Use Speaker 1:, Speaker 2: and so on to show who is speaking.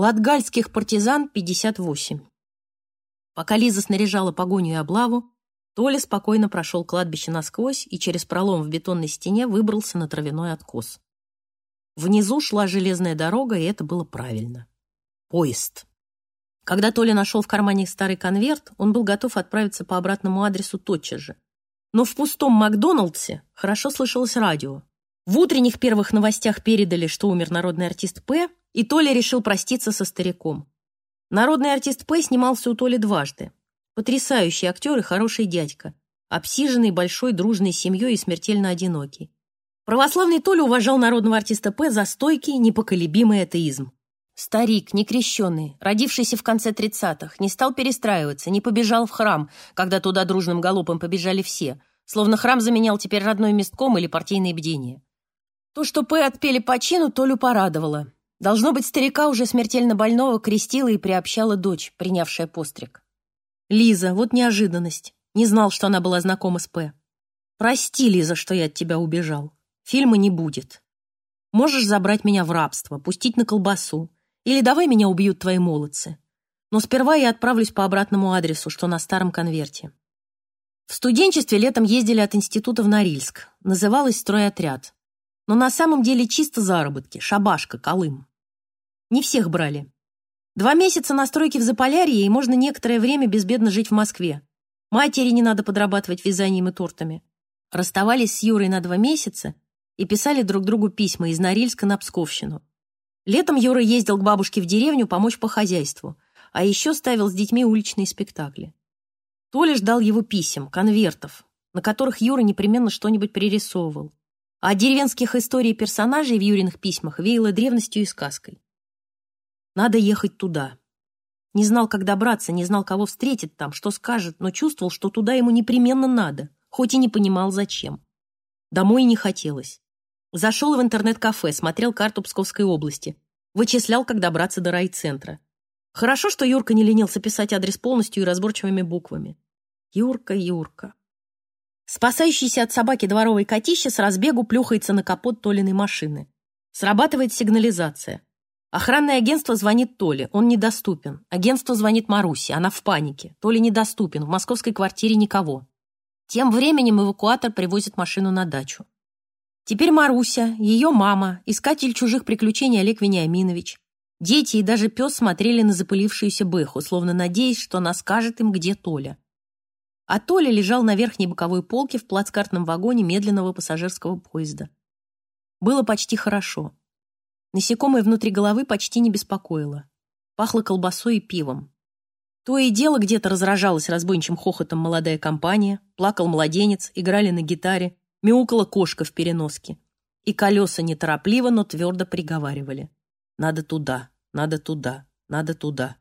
Speaker 1: Латгальских партизан 58. Пока Лиза снаряжала погоню и облаву, Толя спокойно прошел кладбище насквозь и через пролом в бетонной стене выбрался на травяной откос. Внизу шла железная дорога, и это было правильно. Поезд. Когда Толя нашел в кармане старый конверт, он был готов отправиться по обратному адресу тотчас же. Но в пустом Макдоналдсе хорошо слышалось радио. В утренних первых новостях передали, что умер народный артист П, и Толя решил проститься со стариком. Народный артист П снимался у Толи дважды. Потрясающий актер и хороший дядька, обсиженный большой дружной семьей и смертельно одинокий. Православный Толя уважал народного артиста П за стойкий, непоколебимый атеизм. Старик, некрещенный, родившийся в конце тридцатых, не стал перестраиваться, не побежал в храм, когда туда дружным галопом побежали все, словно храм заменял теперь родной местком или партийное бдение. То, что П отпели по чину, Толю порадовало. Должно быть, старика уже смертельно больного крестила и приобщала дочь, принявшая постриг. Лиза, вот неожиданность. Не знал, что она была знакома с П. Прости, Лиза, что я от тебя убежал. Фильма не будет. Можешь забрать меня в рабство, пустить на колбасу. Или давай меня убьют твои молодцы. Но сперва я отправлюсь по обратному адресу, что на старом конверте. В студенчестве летом ездили от института в Норильск. Называлось «Стройотряд». Но на самом деле чисто заработки, шабашка, Колым. Не всех брали. Два месяца на стройке в Заполярье, и можно некоторое время безбедно жить в Москве. Матери не надо подрабатывать вязанием и тортами. Расставались с Юрой на два месяца и писали друг другу письма из Норильска на Псковщину. Летом Юра ездил к бабушке в деревню помочь по хозяйству, а еще ставил с детьми уличные спектакли. Толя ждал его писем, конвертов, на которых Юра непременно что-нибудь пририсовывал. А деревенских историй персонажей в Юриных письмах веяло древностью и сказкой. Надо ехать туда. Не знал, как добраться, не знал, кого встретит там, что скажет, но чувствовал, что туда ему непременно надо, хоть и не понимал, зачем. Домой не хотелось. Зашел в интернет-кафе, смотрел карту Псковской области. Вычислял, как добраться до райцентра. Хорошо, что Юрка не ленился писать адрес полностью и разборчивыми буквами. Юрка, Юрка. Спасающийся от собаки дворовый котище с разбегу плюхается на капот Толиной машины. Срабатывает сигнализация. Охранное агентство звонит Толе, он недоступен. Агентство звонит Марусе, она в панике. Толя недоступен, в московской квартире никого. Тем временем эвакуатор привозит машину на дачу. Теперь Маруся, ее мама, искатель чужих приключений Олег Вениаминович. Дети и даже пес смотрели на запылившуюся Бэху, словно надеясь, что она скажет им, где Толя. А Толя лежал на верхней боковой полке в плацкартном вагоне медленного пассажирского поезда. Было почти хорошо. Насекомое внутри головы почти не беспокоило. Пахло колбасой и пивом. То и дело где-то разражалась разбойничьим хохотом молодая компания, плакал младенец, играли на гитаре, мяукала кошка в переноске. И колеса неторопливо, но твердо приговаривали. Надо туда, надо туда, надо туда.